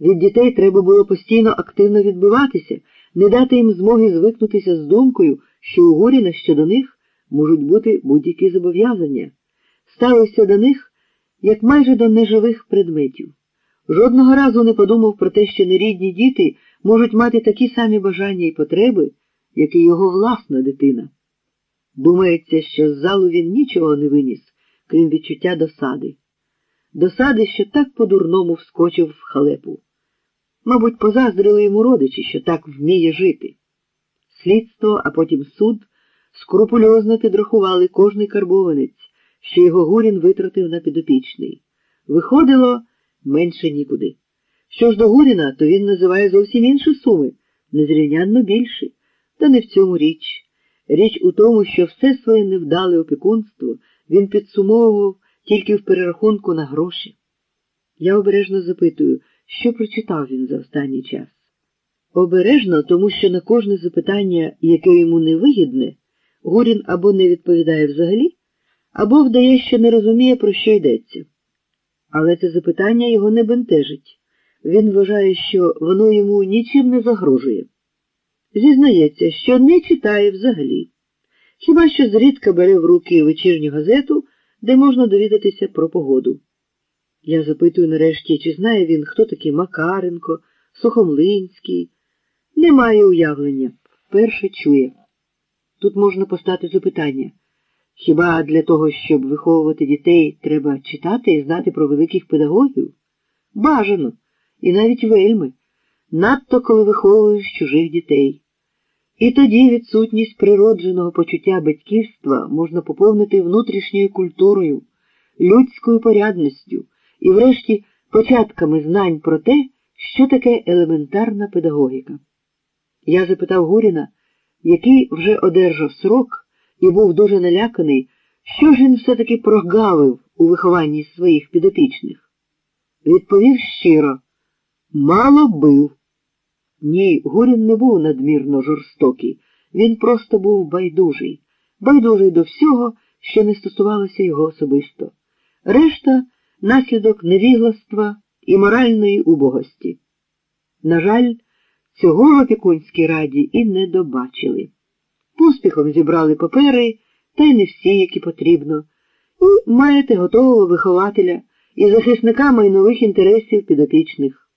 Від дітей треба було постійно активно відбиватися, не дати їм змоги звикнутися з думкою, що у Горіна щодо них можуть бути будь-які зобов'язання, ставився до них як майже до неживих предметів. Жодного разу не подумав про те, що нерідні діти можуть мати такі самі бажання і потреби, як і його власна дитина. Думається, що з залу він нічого не виніс, крім відчуття досади. Досади, що так по-дурному вскочив в халепу. Мабуть, позаздрили йому родичі, що так вміє жити. Слідство, а потім суд скрупульозно підрахували кожний карбованець, що його Гурін витратив на підопічний. Виходило менше нікуди. Що ж до Гуріна, то він називає зовсім інші суми, незрівнянно більші. Та не в цьому річ. Річ у тому, що все своє невдале опікунство він підсумовував тільки в перерахунку на гроші. Я обережно запитую, що прочитав він за останній час. Обережно, тому що на кожне запитання, яке йому невигідне, Гурін або не відповідає взагалі, або вдає, що не розуміє, про що йдеться. Але це запитання його не бентежить. Він вважає, що воно йому нічим не загрожує. Зізнається, що не читає взагалі, хіба що зрідка бере в руки вечірню газету, де можна довідатися про погоду. Я запитую нарешті, чи знає він, хто такий Макаренко, Сухомлинський. Не має уявлення, вперше чує. Тут можна постати запитання. Хіба для того, щоб виховувати дітей, треба читати і знати про великих педагогів? Бажано, і навіть вельми, надто коли виховуєш чужих дітей. І тоді відсутність природженого почуття батьківства можна поповнити внутрішньою культурою, людською порядністю і, врешті, початками знань про те, що таке елементарна педагогіка. Я запитав Гуріна, який вже одержав срок і був дуже наляканий, що ж він все-таки прогавив у вихованні своїх підопічних. Відповів щиро, мало бив. Ні, Гурін не був надмірно жорстокий, він просто був байдужий, байдужий до всього, що не стосувалося його особисто. Решта наслідок невігластва і моральної убогості. На жаль, цього в опікунській раді і не добачили. Поспіхом зібрали папери, та й не всі, які потрібно, і маєте готового вихователя і захисника майнових інтересів підопічних.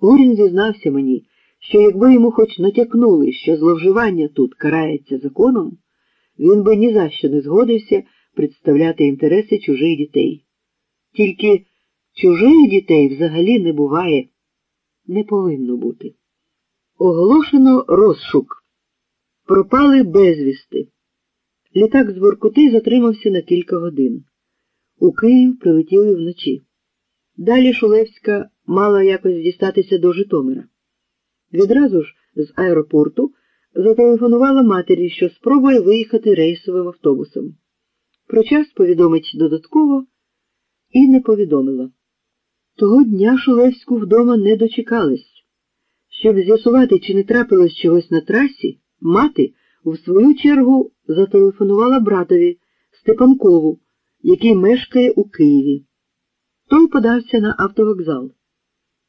Гурін зізнався мені, що якби йому хоч натякнули, що зловживання тут карається законом, він би ні за що не згодився представляти інтереси чужих дітей. Тільки чужих дітей взагалі не буває, не повинно бути. Оголошено розшук. Пропали безвісти. Літак з Воркути затримався на кілька годин. У Київ прилетіли вночі. Далі Шулевська мала якось дістатися до Житомира. Відразу ж з аеропорту зателефонувала матері, що спробує виїхати рейсовим автобусом. Про час повідомить додатково і не повідомила. Того дня Шулевську вдома не дочекались. Щоб з'ясувати, чи не трапилось чогось на трасі, мати в свою чергу зателефонувала братові Степанкову, який мешкає у Києві. Той подався на автовокзал.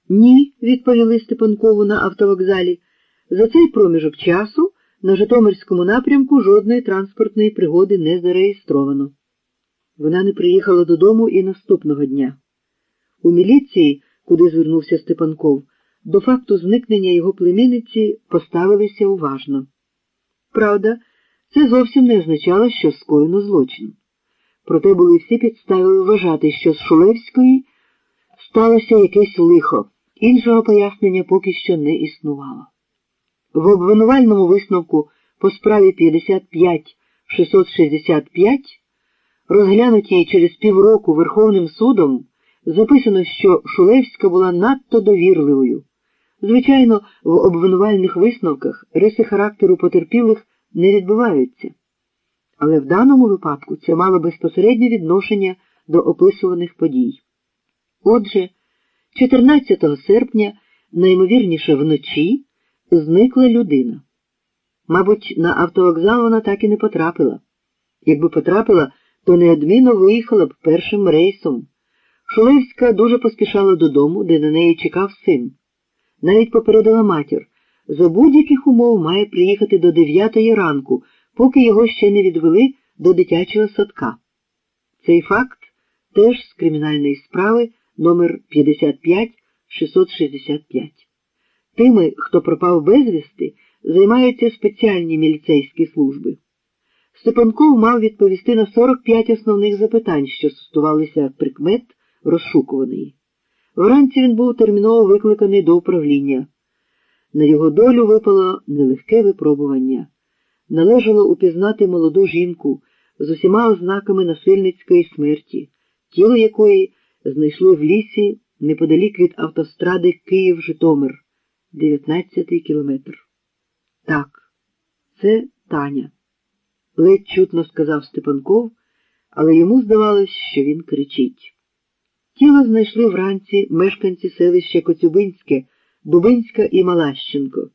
Ні, відповіли Степанкову на автовокзалі. За цей проміжок часу на Житомирському напрямку жодної транспортної пригоди не зареєстровано. Вона не приїхала додому і наступного дня. У міліції, куди звернувся Степанков, до факту зникнення його племінниці поставилися уважно. Правда, це зовсім не означало, що скоєно злочин. Проте були всі підстави вважати, що з Шулевської сталося якесь лихо, іншого пояснення поки що не існувало. В обвинувальному висновку по справі 55 розглянутій через півроку Верховним судом, записано, що Шулевська була надто довірливою. Звичайно, в обвинувальних висновках риси характеру потерпілих не відбуваються. Але в даному випадку це мало безпосереднє відношення до описуваних подій. Отже, 14 серпня, наймовірніше вночі, зникла людина. Мабуть, на автовокзал вона так і не потрапила. Якби потрапила, то неодмінно виїхала б першим рейсом. Шулевська дуже поспішала додому, де на неї чекав син. Навіть попередила матір, за будь-яких умов має приїхати до дев'ятої ранку, поки його ще не відвели до дитячого садка. Цей факт теж з кримінальної справи номер 55 665. Тими, хто пропав безвісти, займаються спеціальні міліцейські служби. Степанков мав відповісти на 45 основних запитань, що стосувалися прикмет розшукуваної. Вранці він був терміново викликаний до управління. На його долю випало нелегке випробування. Належало упізнати молоду жінку з усіма ознаками насильницької смерті, тіло якої знайшли в лісі неподалік від автостради Київ-Житомир, 19-й кілометр. Так, це Таня, ледь чутно сказав Степанков, але йому здавалось, що він кричить. Тіло знайшли вранці мешканці селища Коцюбинське, Бубинська і Малащенко.